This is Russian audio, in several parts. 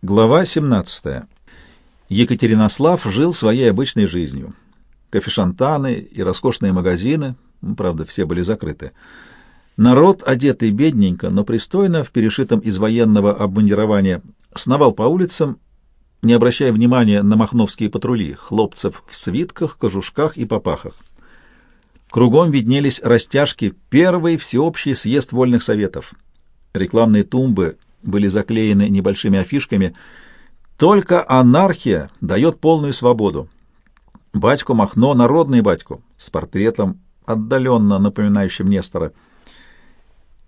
Глава 17. Екатеринослав жил своей обычной жизнью. Кофешантаны и роскошные магазины, правда, все были закрыты. Народ, одетый бедненько, но пристойно, в перешитом из военного обмундирования, сновал по улицам, не обращая внимания на махновские патрули, хлопцев в свитках, кожушках и попахах. Кругом виднелись растяжки «Первый всеобщий съезд вольных советов». Рекламные тумбы были заклеены небольшими афишками. Только анархия дает полную свободу. Батько Махно — народный батько, с портретом, отдаленно напоминающим Нестора.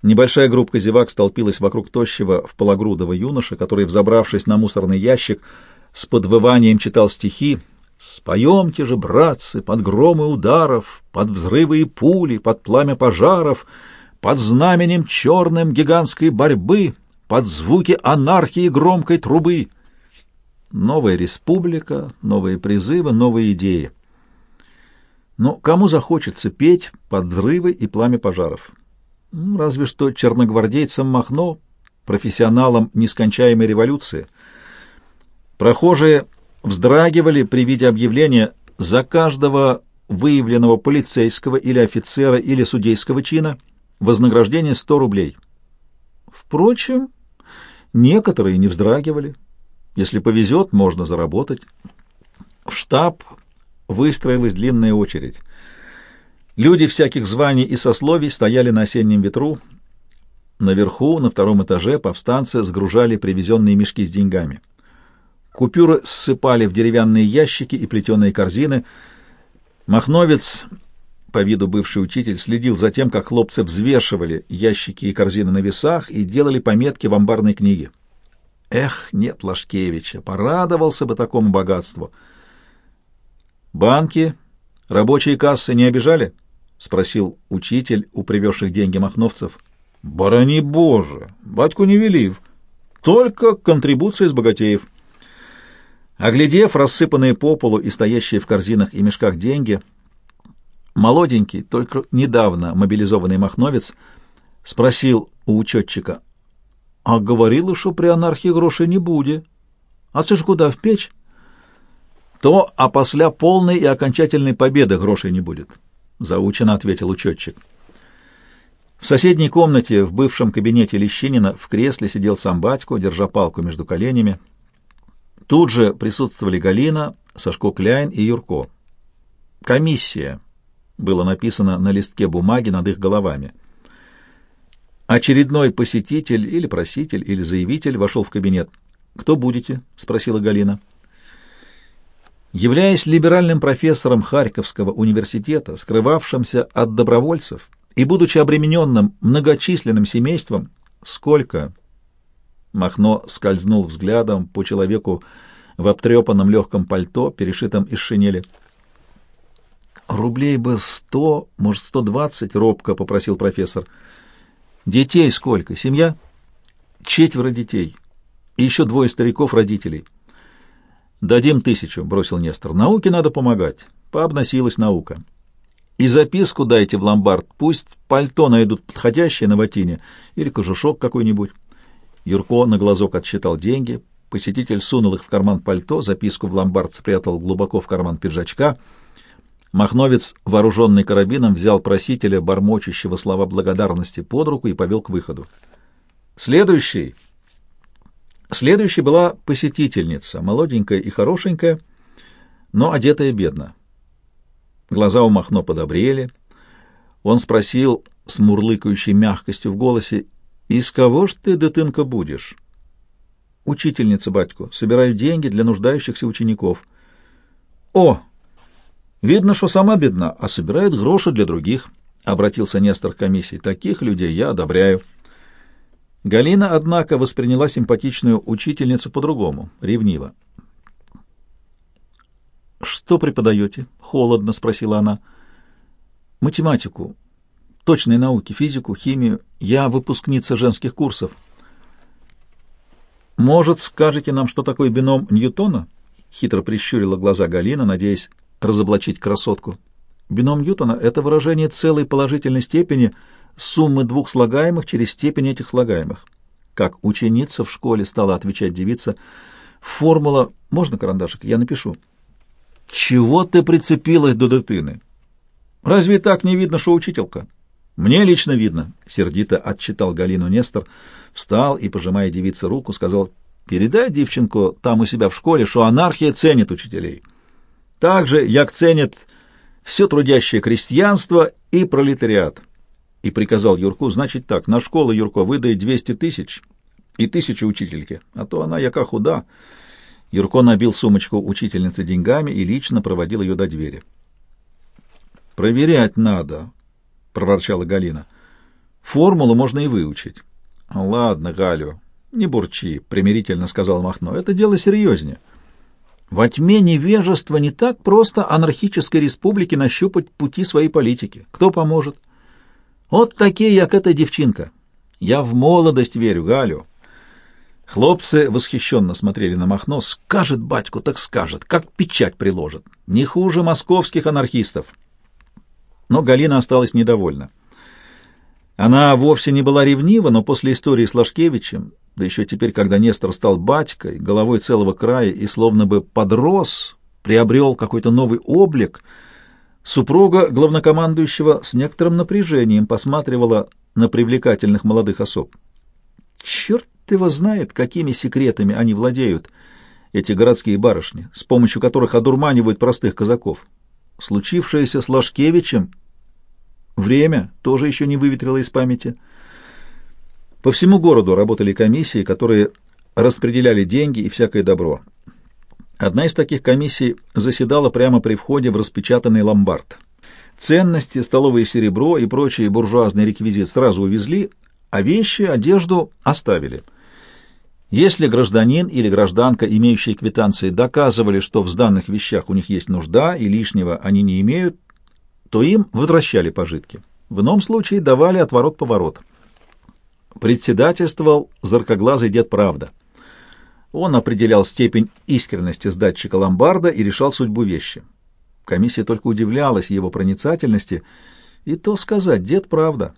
Небольшая группа зевак столпилась вокруг тощего в пологрудого юноша, который, взобравшись на мусорный ящик, с подвыванием читал стихи «Споемте же, братцы, под громы ударов, под взрывы и пули, под пламя пожаров, под знаменем черным гигантской борьбы, под звуки анархии громкой трубы. Новая республика, новые призывы, новые идеи. Но кому захочется петь под взрывы и пламя пожаров? Ну, разве что черногвардейцам Махно, профессионалам нескончаемой революции. Прохожие вздрагивали при виде объявления «За каждого выявленного полицейского или офицера или судейского чина вознаграждение 100 рублей». Впрочем, Некоторые не вздрагивали. Если повезет, можно заработать. В штаб выстроилась длинная очередь. Люди всяких званий и сословий стояли на осеннем ветру. Наверху, на втором этаже, повстанцы сгружали привезенные мешки с деньгами. Купюры ссыпали в деревянные ящики и плетеные корзины. Махновец, по виду бывший учитель, следил за тем, как хлопцы взвешивали ящики и корзины на весах и делали пометки в амбарной книге. Эх, нет Лашкевича, порадовался бы такому богатству. «Банки, рабочие кассы не обижали?» — спросил учитель у привезших деньги махновцев. «Барани Боже! Батьку не велив. Только контрибуция из богатеев». Оглядев рассыпанные по полу и стоящие в корзинах и мешках деньги, Молоденький, только недавно мобилизованный махновец, спросил у учетчика, «А говорила, что при анархии грошей не будет. А ты ж куда, в печь?» «То, а после полной и окончательной победы грошей не будет», — заучено ответил учетчик. В соседней комнате, в бывшем кабинете Лещинина, в кресле сидел сам батько, держа палку между коленями. Тут же присутствовали Галина, Сашко Кляйн и Юрко. Комиссия было написано на листке бумаги над их головами. Очередной посетитель или проситель или заявитель вошел в кабинет. «Кто будете?» — спросила Галина. Являясь либеральным профессором Харьковского университета, скрывавшимся от добровольцев и будучи обремененным многочисленным семейством, сколько? Махно скользнул взглядом по человеку в обтрепанном легком пальто, перешитом из шинели. «Рублей бы сто, может, сто двадцать», — робко попросил профессор. «Детей сколько? Семья?» «Четверо детей. И еще двое стариков-родителей». «Дадим тысячу», — бросил Нестор. «Науке надо помогать. Пообносилась наука. И записку дайте в ломбард. Пусть пальто найдут подходящее на ватине или кожушок какой-нибудь». Юрко на глазок отсчитал деньги. Посетитель сунул их в карман пальто, записку в ломбард спрятал глубоко в карман пиджачка — Махновец, вооруженный карабином, взял просителя, бормочущего слова благодарности, под руку и повел к выходу. Следующий. Следующей была посетительница, молоденькая и хорошенькая, но одетая бедно. Глаза у Махно подобрели. Он спросил с мурлыкающей мягкостью в голосе, «Из кого ж ты, дытынка, будешь?» «Учительница, батько, собираю деньги для нуждающихся учеников». «О!» Видно, что сама бедна, а собирает гроши для других, — обратился Нестор к комиссии. Таких людей я одобряю. Галина, однако, восприняла симпатичную учительницу по-другому, ревниво. «Что преподаете?» — холодно спросила она. «Математику, точные науки, физику, химию. Я выпускница женских курсов». «Может, скажете нам, что такое бином Ньютона?» — хитро прищурила глаза Галина, надеясь разоблачить красотку. Бином Ньютона — это выражение целой положительной степени суммы двух слагаемых через степень этих слагаемых. как ученица в школе стала отвечать девица. Формула... Можно карандашик? Я напишу. Чего ты прицепилась до дитины? Разве так не видно, что учителька? Мне лично видно, — сердито отчитал Галину Нестор, встал и, пожимая девице руку, сказал, передай девчонку там у себя в школе, что анархия ценит учителей. Также, як ценит все трудящее крестьянство и пролетариат. И приказал Юрку, значит так, на школу Юрко выдай 200 тысяч и тысячу учительке, а то она яка худа. Юрко набил сумочку учительницы деньгами и лично проводил ее до двери. «Проверять надо», — проворчала Галина. «Формулу можно и выучить». «Ладно, Галю, не бурчи», — примирительно сказал Махно. «Это дело серьезнее». Во тьме невежества не так просто анархической республике нащупать пути своей политики. Кто поможет? Вот такие, як эта девчинка. Я в молодость верю, Галю. Хлопцы восхищенно смотрели на Махно. Скажет батьку, так скажет, как печать приложит. Не хуже московских анархистов. Но Галина осталась недовольна. Она вовсе не была ревнива, но после истории с Лашкевичем, да еще теперь, когда Нестор стал батькой, головой целого края и словно бы подрос, приобрел какой-то новый облик, супруга главнокомандующего с некоторым напряжением посматривала на привлекательных молодых особ. Черт его знает, какими секретами они владеют, эти городские барышни, с помощью которых одурманивают простых казаков. Случившееся с Лашкевичем время тоже еще не выветрило из памяти. По всему городу работали комиссии, которые распределяли деньги и всякое добро. Одна из таких комиссий заседала прямо при входе в распечатанный ломбард. Ценности, столовое серебро и прочий буржуазный реквизит сразу увезли, а вещи, одежду оставили. Если гражданин или гражданка, имеющие квитанции, доказывали, что в сданных вещах у них есть нужда и лишнего они не имеют, то им возвращали пожитки. В ином случае давали отворот-поворот. Председательствовал заркоглазый дед Правда. Он определял степень искренности сдатчика ломбарда и решал судьбу вещи. Комиссия только удивлялась его проницательности, и то сказать, дед Правда.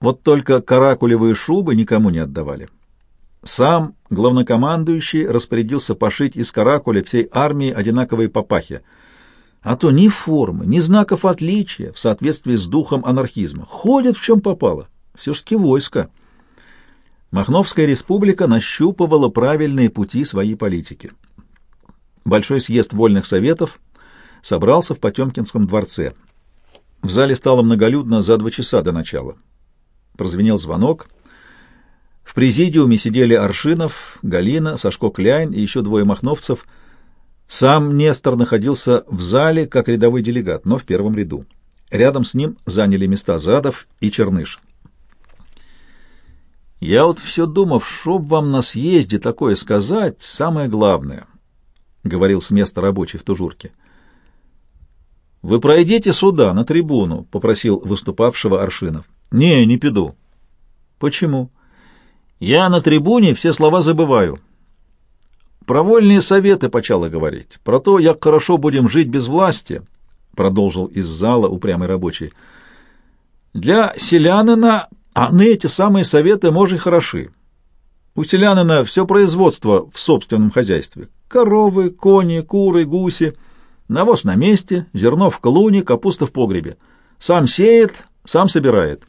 Вот только каракулевые шубы никому не отдавали. Сам главнокомандующий распорядился пошить из каракуля всей армии одинаковые папахи, а то ни формы, ни знаков отличия в соответствии с духом анархизма. Ходят в чем попало, все-таки войско. Махновская республика нащупывала правильные пути своей политики. Большой съезд вольных советов собрался в Потемкинском дворце. В зале стало многолюдно за два часа до начала. Прозвенел звонок. В президиуме сидели Аршинов, Галина, Сашко Кляйн и еще двое махновцев. Сам Нестор находился в зале как рядовой делегат, но в первом ряду. Рядом с ним заняли места Задов и Черныш. «Я вот все думал, чтоб вам на съезде такое сказать, самое главное», — говорил с места рабочий в тужурке. «Вы пройдите сюда, на трибуну», — попросил выступавшего Аршинов. «Не, не пойду». «Почему?» «Я на трибуне все слова забываю». «Про вольные советы почало говорить, про то, як хорошо будем жить без власти», — продолжил из зала упрямый рабочий. «Для селянина они эти самые советы, может, хороши. У селянина все производство в собственном хозяйстве. Коровы, кони, куры, гуси. Навоз на месте, зерно в колуне, капуста в погребе. Сам сеет, сам собирает.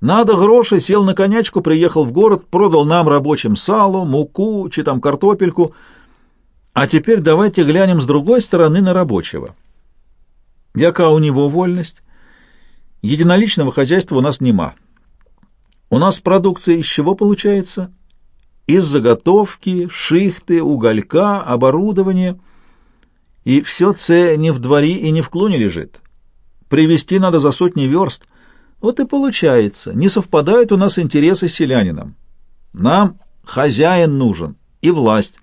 Надо гроши, сел на конячку, приехал в город, продал нам рабочим сало, муку, чи там картопельку. А теперь давайте глянем с другой стороны на рабочего. Яка у него вольность? Единоличного хозяйства у нас нема. У нас продукция из чего получается? Из заготовки, шихты, уголька, оборудования. И все це не в дворе и не в клуне лежит. Привезти надо за сотни верст — вот и получается, не совпадают у нас интересы с селянином. Нам хозяин нужен и власть.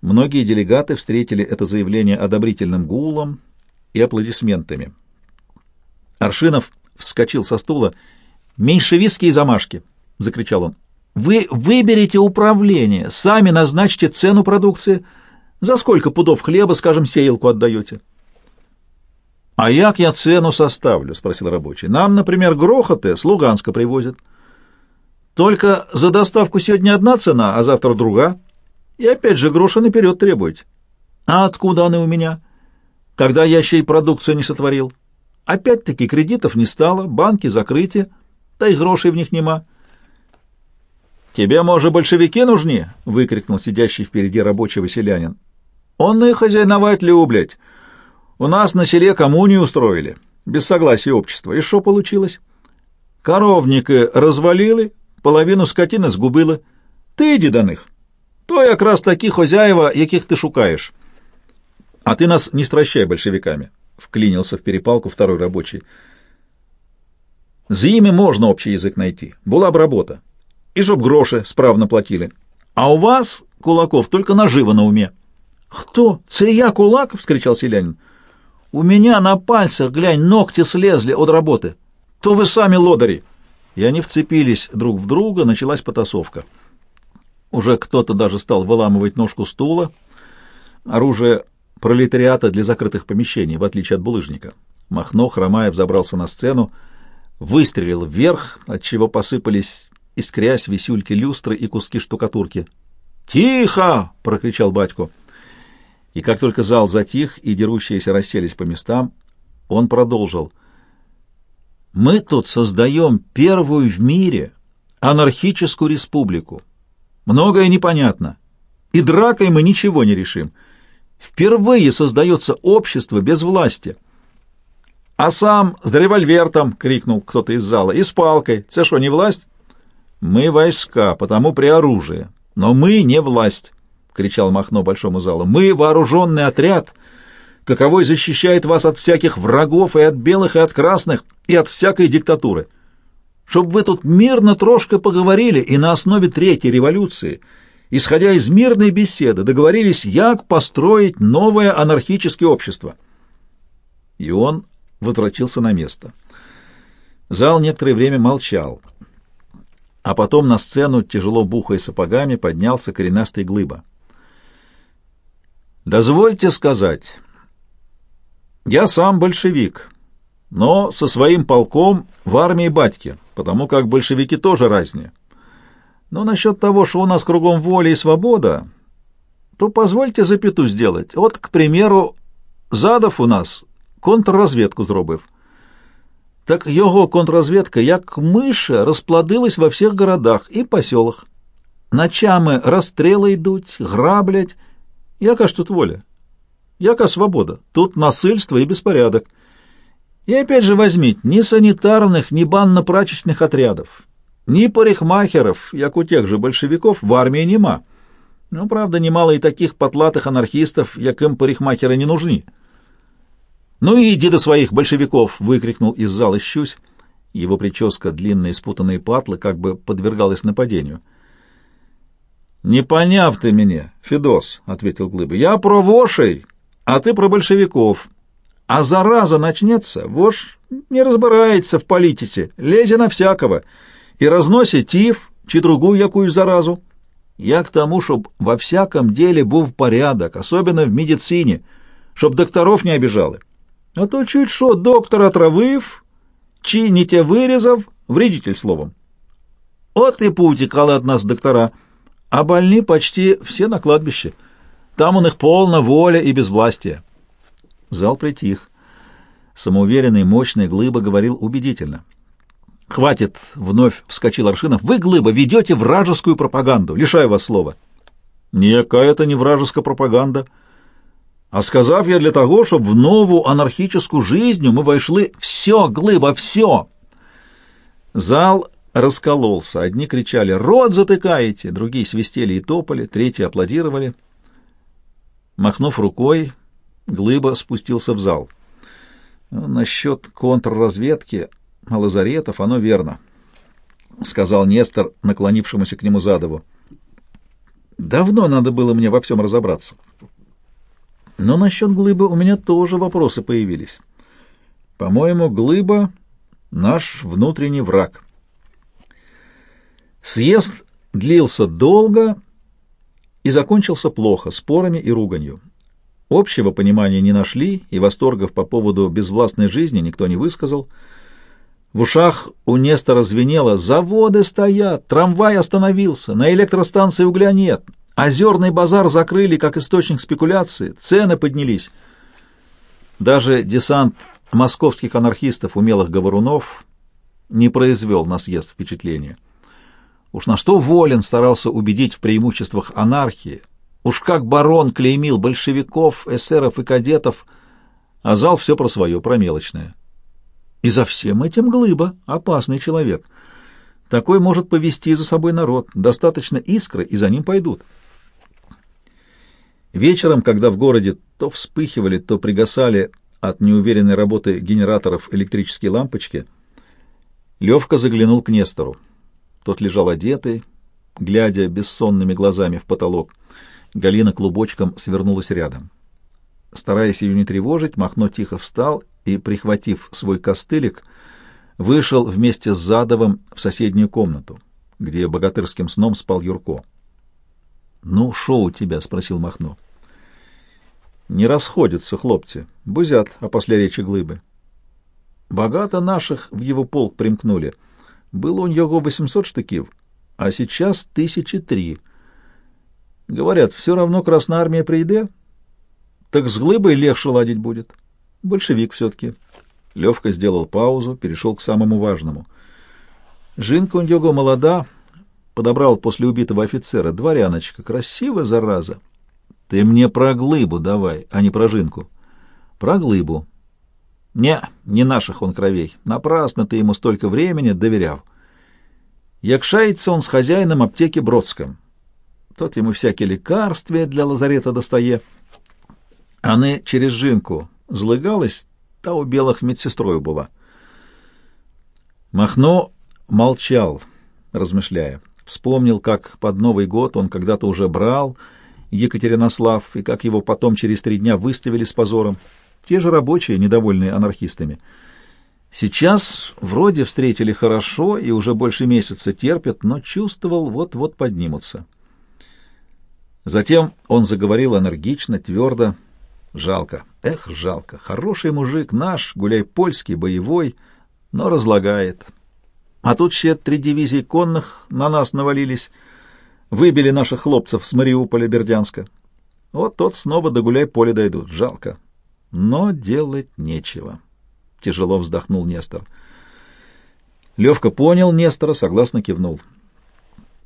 Многие делегаты встретили это заявление одобрительным гулом и аплодисментами. Аршинов вскочил со стула. «Меньшевистские замашки!» — закричал он. «Вы выберете управление, сами назначьте цену продукции. За сколько пудов хлеба, скажем, сеялку отдаете?» «А як я цену составлю?» — спросил рабочий. «Нам, например, грохоты с Луганска привозят». Только за доставку сегодня одна цена, а завтра друга. И опять же гроша наперед требуете. А откуда они у меня? Когда я еще и продукцию не сотворил? Опять-таки кредитов не стало, банки закрыты, да и грошей в них нема. «Тебе, может, большевики нужны?» — выкрикнул сидящий впереди рабочий селянин. «Он и хозяйновать люблять. У нас на селе коммунию устроили, без согласия общества. И что получилось? Коровники развалили, половину скотины згубили. Ти йди до них. То якраз такі хозяева, яких ты шукаешь. А ты нас не стращай большевиками, — вклинился в перепалку второй рабочий. За ими можно общий язык найти. Была бы работа. И чтоб гроши справно платили. А у вас, кулаков, только наживо на уме. — Кто? Це я кулак? — вскричал селянин. — У меня на пальцах, глянь, ногти слезли от работы. То вы сами лодыри. И они вцепились друг в друга, началась потасовка. Уже кто-то даже стал выламывать ножку стула. Оружие пролетариата для закрытых помещений, в отличие от булыжника. Махно, хромая, взобрался на сцену, выстрелил вверх, отчего посыпались, искрясь, висюльки люстры и куски штукатурки. «Тихо!» — прокричал батько. И как только зал затих и дерущиеся расселись по местам, он продолжил. «Мы тут создаем первую в мире анархическую республику. Многое непонятно, и дракой мы ничего не решим». Впервые создается общество без власти. А сам с револьвертом, — крикнул кто-то из зала, — и с палкой. Це что, не власть? Мы войска, потому при оружии. Но мы не власть, — кричал Махно большому залу. Мы вооруженный отряд, каковой защищает вас от всяких врагов и от белых, и от красных, и от всякой диктатуры. Чтоб вы тут мирно трошка поговорили и на основе третьей революции — исходя из мирной беседы, договорились, як построить новое анархическое общество. И он возвратился на место. Зал некоторое время молчал, а потом на сцену, тяжело бухая сапогами, поднялся коренастый глыба. «Дозвольте сказать, я сам большевик, но со своим полком в армии батьки, потому как большевики тоже разнее. Но насчет того, что у нас кругом воля и свобода, то позвольте запяту сделать. Вот, к примеру, Задов у нас контрразведку зробив. Так його контрразведка, як миша, розплодилась во всіх городах і поселах. Ночами розстріли йдуть, граблять. Яка ж тут воля? Яка свобода? Тут насильство и беспорядок. И опять же возьмите, ни санитарных, ни банно-прачечных отрядов, ни парикмахеров, як у тех же большевиков, в армии нема. Ну, правда, немало и таких потлатых анархистов, яким парикмахеры не нужны. «Ну и иди до своих большевиков!» — выкрикнул из зала Щусь. Его прическа, длинные спутанные патлы, как бы подвергалась нападению. «Не поняв ты меня, Федос», — ответил Глыба, — «я про вошей, а ты про большевиков. А зараза начнется, вож не разбирается в политике, лезе на всякого» и разносить тиф чи другую якую заразу. Я к тому, щоб во всяком деле був порядок, особенно в медицине, щоб докторов не обижали. А то чуть що доктор отравив, чи не вырезав, вредитель словом. Вот и поутекали от нас доктора, а больны почти все на кладбище. Там у них полна воля и безвластие. Зал притих. Самоуверенный, мощный Глыба говорил убедительно. «Хватит!» — вновь вскочил Аршинов. «Вы, Глыба, ведете вражескую пропаганду. Лишаю вас слова». «Никакая это не вражеская пропаганда. А сказав я для того, чтобы в новую анархическую жизнь мы вошли «Все, Глыба, все!» Зал раскололся. Одни кричали «Рот затыкаете!», другие свистели и топали, третьи аплодировали. Махнув рукой, Глыба спустился в зал. «Насчет контрразведки...» Лазаретов, оно верно, — сказал Нестор, наклонившемуся к нему Задову. Давно надо было мне во всем разобраться. Но насчет Глыба у меня тоже вопросы появились. По-моему, Глыба — наш внутренний враг. Съезд длился долго и закончился плохо, спорами и руганью. Общего понимания не нашли, и восторгов по поводу безвластной жизни никто не высказал — В ушах у Нестора звенело «Заводы стоят, трамвай остановился, на электростанции угля нет, озерный базар закрыли как источник спекуляции, цены поднялись». Даже десант московских анархистов, умелых говорунов, не произвел на съезд впечатления. Уж на что Волин старался убедить в преимуществах анархии, уж как барон клеймил большевиков, эсеров и кадетов, а зал все про свое, про мелочное. И за всем этим глыба, опасный человек. Такой может повести за собой народ, достаточно искры, и за ним пойдут. Вечером, когда в городе то вспыхивали, то пригасали от неуверенной работы генераторов электрические лампочки, Левка заглянул к Нестору. Тот лежал одетый, глядя бессонными глазами в потолок. Галина клубочком свернулась рядом. Стараясь ее не тревожить, Махно тихо встал и, прихватив свой костылик, вышел вместе с Задовым в соседнюю комнату, где богатырским сном спал Юрко. — Ну, шо у тебя? — спросил Махно. — Не расходятся хлопцы, бузят, а после речи глыбы. Богато наших в его полк примкнули. Было у него восемьсот штыків, а сейчас тысячи три. Говорят, все равно Красная Армия прийде, так с глыбой легче ладить будет. Большевик все-таки. Левка сделал паузу, перешел к самому важному. Жинка у него молода, подобрал после убитого офицера. Дворяночка, красивая зараза. Ты мне про глыбу давай, а не про жинку. Про глыбу. Не, не наших он кровей. Напрасно ты ему столько времени доверял. Якшается он с хозяином аптеки Бродском. Тот ему всякие лекарства для лазарета достае. Аны через жинку злыгалась, та у белых медсестрою была. Махно молчал, размышляя. Вспомнил, как под Новый год он когда-то уже брал Екатеринослав, и как его потом через три дня выставили с позором. Те же рабочие, недовольные анархистами. Сейчас вроде встретили хорошо и уже больше месяца терпят, но чувствовал, вот-вот поднимутся. Затем он заговорил энергично, твердо, Жалко, эх, жалко. Хороший мужик наш, гуляй польский, боевой, но разлагает. А тут ще три дивизии конных на нас навалились, выбили наших хлопцев с Мариуполя Бердянска. Вот тот снова до гуляй поле дойдут. Жалко. Но делать нечего. Тяжело вздохнул Нестор. Левка понял Нестора, согласно кивнул.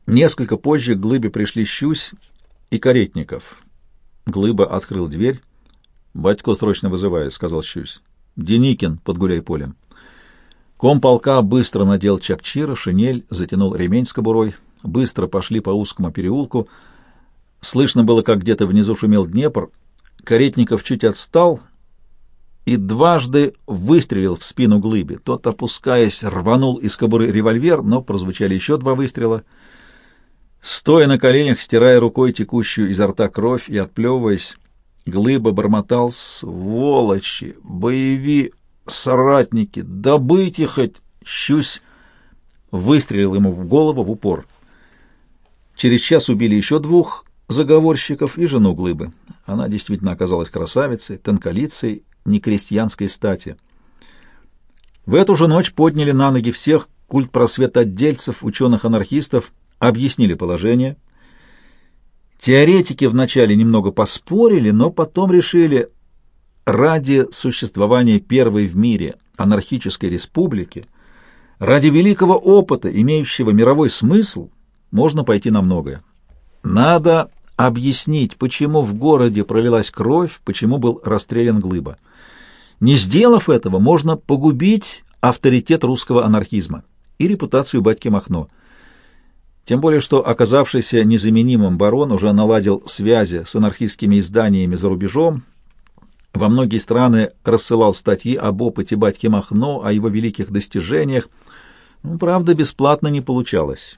Несколько позже к Глыбе пришли Щусь и Каретников. Глыба открыл дверь. «Батько срочно вызывает», — сказал Щусь. «Деникин под гуляй-полем». Комполка быстро надел чакчира, шинель, затянул ремень с кобурой. Быстро пошли по узкому переулку. Слышно было, как где-то внизу шумел Днепр. Каретников чуть отстал и дважды выстрелил в спину глыбе. Тот, опускаясь, рванул из кобуры револьвер, но прозвучали еще два выстрела. Стоя на коленях, стирая рукой текущую изо рта кровь и отплевываясь, Глыба бормотал «Сволочи! Боеви! Соратники! Добыть хоть!» Щусь выстрелил ему в голову в упор. Через час убили еще двух заговорщиков и жену Глыбы. Она действительно оказалась красавицей, тонколицей, некрестьянской стати. В эту же ночь подняли на ноги всех культ просвета отдельцев, ученых-анархистов, объяснили положение — Теоретики вначале немного поспорили, но потом решили, ради существования первой в мире анархической республики, ради великого опыта, имеющего мировой смысл, можно пойти на многое. Надо объяснить, почему в городе пролилась кровь, почему был расстрелян Глыба. Не сделав этого, можно погубить авторитет русского анархизма и репутацию батьки Махно – тем более, что оказавшийся незаменимым барон уже наладил связи с анархистскими изданиями за рубежом, во многие страны рассылал статьи об опыте батьки Махно, о его великих достижениях. Ну, правда, бесплатно не получалось.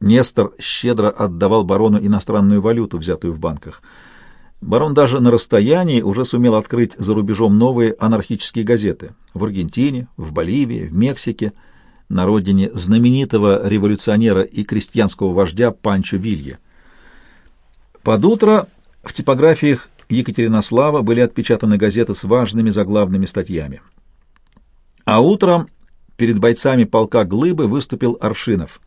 Нестор щедро отдавал барону иностранную валюту, взятую в банках. Барон даже на расстоянии уже сумел открыть за рубежом новые анархические газеты в Аргентине, в Боливии, в Мексике – на родине знаменитого революционера и крестьянского вождя Панчо Вилья. Под утро в типографиях Екатеринослава были отпечатаны газеты с важными заглавными статьями. А утром перед бойцами полка Глыбы выступил Аршинов.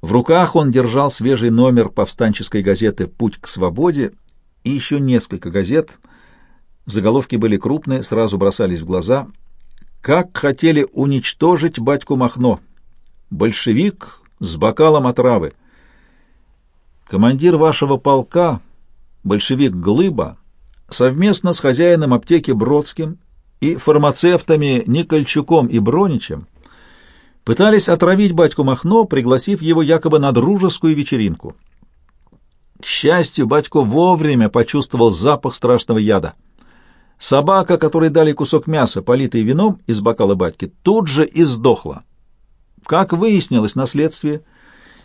В руках он держал свежий номер повстанческой газеты «Путь к свободе» и еще несколько газет. Заголовки были крупные, сразу бросались в глаза. «Как хотели уничтожить батьку Махно! Большевик с бокалом отравы!» Командир вашего полка, большевик Глыба, совместно с хозяином аптеки Бродским и фармацевтами Никольчуком и Броничем пытались отравить батьку Махно, пригласив его якобы на дружескую вечеринку. К счастью, батько вовремя почувствовал запах страшного яда. Собака, которой дали кусок мяса, политый вином из бокала батьки, тут же и сдохла. Как выяснилось на следствии,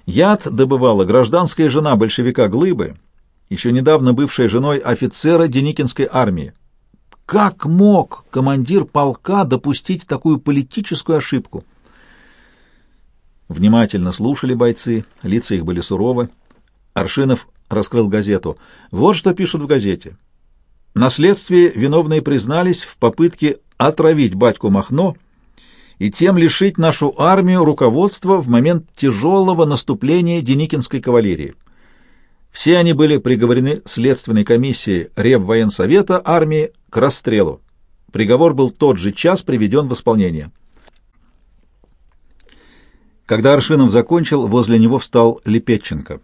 Яд добывала гражданская жена большевика Глыбы, еще недавно бывшая женой офицера Деникинской армии. Как мог командир полка допустить такую политическую ошибку? Внимательно слушали бойцы, лица их были суровы. Аршинов раскрыл газету. Вот что пишут в газете. На следствии виновные признались в попытке отравить батьку Махно и тем лишить нашу армию руководства в момент тяжелого наступления Деникинской кавалерии. Все они были приговорены следственной комиссией Реввоенсовета армии к расстрелу. Приговор был тот же час приведен в исполнение. Когда Аршинов закончил, возле него встал Лепетченко.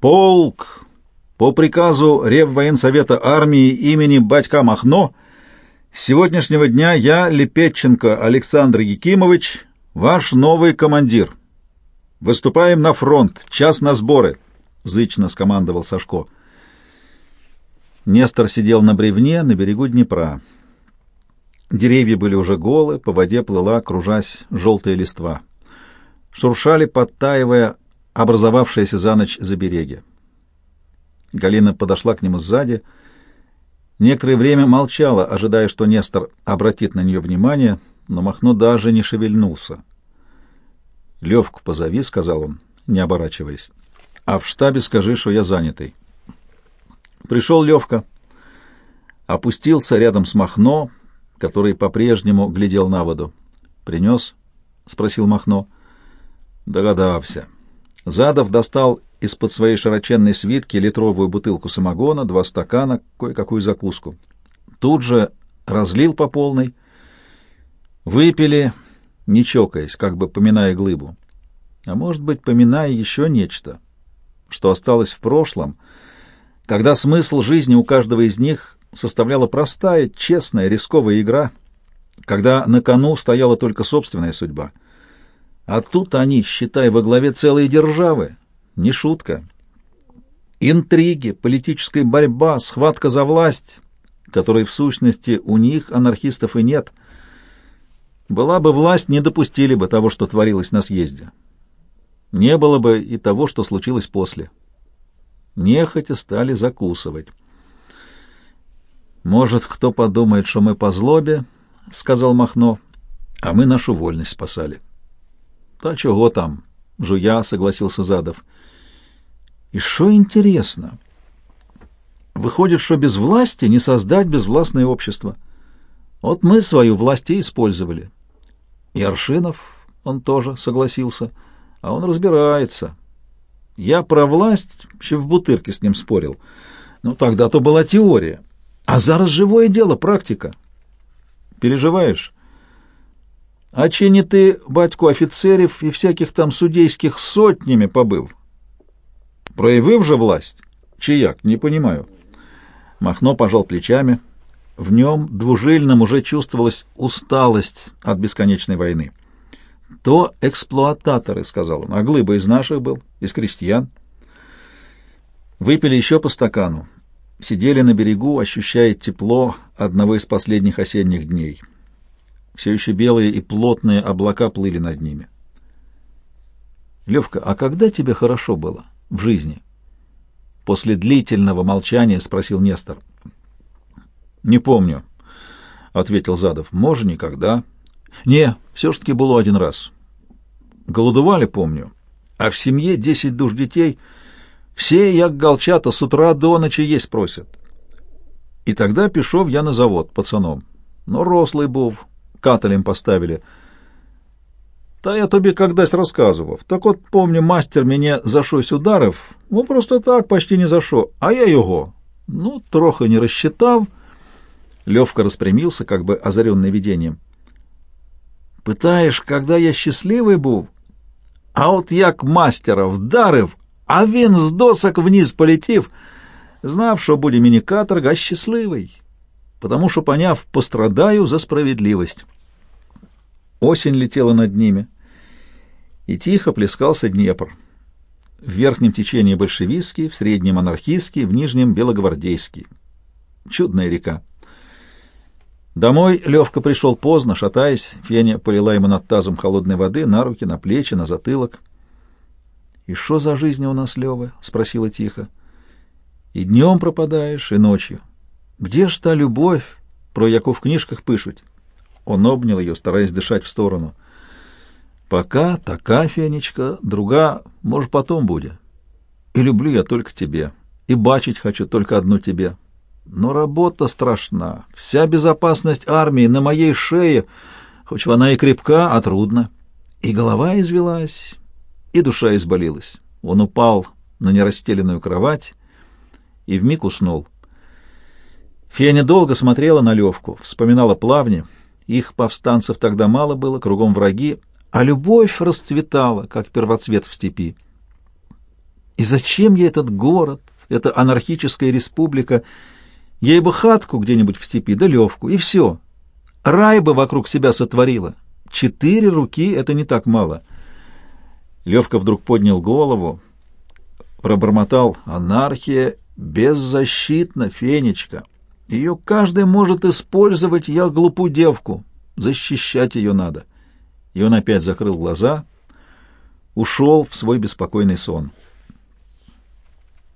«Полк! По приказу Реввоенсовета армии имени Батька Махно с сегодняшнего дня я, Лепетченко Александр Якимович, ваш новый командир. Выступаем на фронт, час на сборы, — зычно скомандовал Сашко. Нестор сидел на бревне на берегу Днепра. Деревья были уже голы, по воде плыла, кружась, желтая листва. Шуршали, подтаивая, образовавшиеся за ночь забереги. Галина подошла к нему сзади — Некоторое время молчала, ожидая, что Нестор обратит на нее внимание, но Махно даже не шевельнулся. «Левку позови», — сказал он, не оборачиваясь. «А в штабе скажи, что я занятый». Пришел Левка, опустился рядом с Махно, который по-прежнему глядел на воду. «Принес?» — спросил Махно. «Догадався». Задов достал из-под своей широченной свитки литровую бутылку самогона, два стакана, кое-какую закуску. Тут же разлил по полной. Выпили, не чокаясь, как бы поминая глыбу. А может быть, поминая еще нечто, что осталось в прошлом, когда смысл жизни у каждого из них составляла простая, честная, рисковая игра, когда на кону стояла только собственная судьба. А тут они, считай, во главе целой державы, не шутка. Интриги, политическая борьба, схватка за власть, которой в сущности у них, анархистов, и нет. Была бы власть, не допустили бы того, что творилось на съезде. Не было бы и того, что случилось после. Нехотя стали закусывать. «Может, кто подумает, что мы по злобе?» — сказал Махно. «А мы нашу вольность спасали». «Та чего там?» — жуя согласился Задов. И что интересно, выходит, что без власти не создать безвластное общество. Вот мы свою власть и использовали. И Аршинов, он тоже согласился, а он разбирается. Я про власть еще в бутырке с ним спорил. Ну, тогда-то была теория. А зараз живое дело, практика. Переживаешь? А чи не ты, батьку офицеров и всяких там судейских сотнями побыл? Проявив же власть? Чи як? Не понимаю. Махно пожал плечами. В нем, двужильном, уже чувствовалась усталость от бесконечной войны. «То эксплуататоры», — сказал он, — «а глыба из наших был, из крестьян». Выпили еще по стакану. Сидели на берегу, ощущая тепло одного из последних осенних дней. Все еще белые и плотные облака плыли над ними. «Левка, а когда тебе хорошо было?» в жизни? После длительного молчания спросил Нестор. Не помню, ответил Задов. Может, никогда. Не, все-таки было один раз. Голодували, помню. А в семье десять душ детей. Все, як галчата, с утра до ночи есть просят. И тогда пішов я на завод пацаном. Но рослый був, каталем поставили. Та я тобі когда-то розказував. Так от, помню, мастер мене за щось ударив, ну просто так, почти не за що, а я його. Ну, трохи не рассчитав. Левка распрямился, как бы озаренный видением. Питаєш, когда я щасливий був? А от як мастера вдарив, а він з досок вниз полетів, знав, що буде мені каторга, а щасливий, потому що поняв, пострадаю за справедливость. Осень летела над ними, и тихо плескался Днепр. В верхнем течении большевистский, в среднем анархистский, в нижнем белогвардейский. Чудная река. Домой Левка пришел поздно, шатаясь. Феня полила ему над тазом холодной воды на руки, на плечи, на затылок. — И что за жизнь у нас, Лева? — спросила тихо. — И днем пропадаешь, и ночью. Где ж та любовь, про яку в книжках пишут? Он обнял ее, стараясь дышать в сторону. — Пока така, Фенечка, друга, может, потом будет. И люблю я только тебе, и бачить хочу только одну тебе. Но работа страшна, вся безопасность армии на моей шее, хоть она и крепка, а трудно. И голова извелась, и душа изболелась. Он упал на нерастеленную кровать и вмиг уснул. Феня долго смотрела на Левку, вспоминала плавни. Их повстанцев тогда мало было, кругом враги, а любовь расцветала, как первоцвет в степи. И зачем ей этот город, эта анархическая республика, Ей бы хатку где-нибудь в степи, да левку, и все. Рай бы вокруг себя сотворила. Четыре руки — это не так мало. Левка вдруг поднял голову, пробормотал «Анархия беззащитна, Фенечка. Ее каждый может использовать, я глупу девку. Защищать ее надо». И он опять закрыл глаза, ушел в свой беспокойный сон.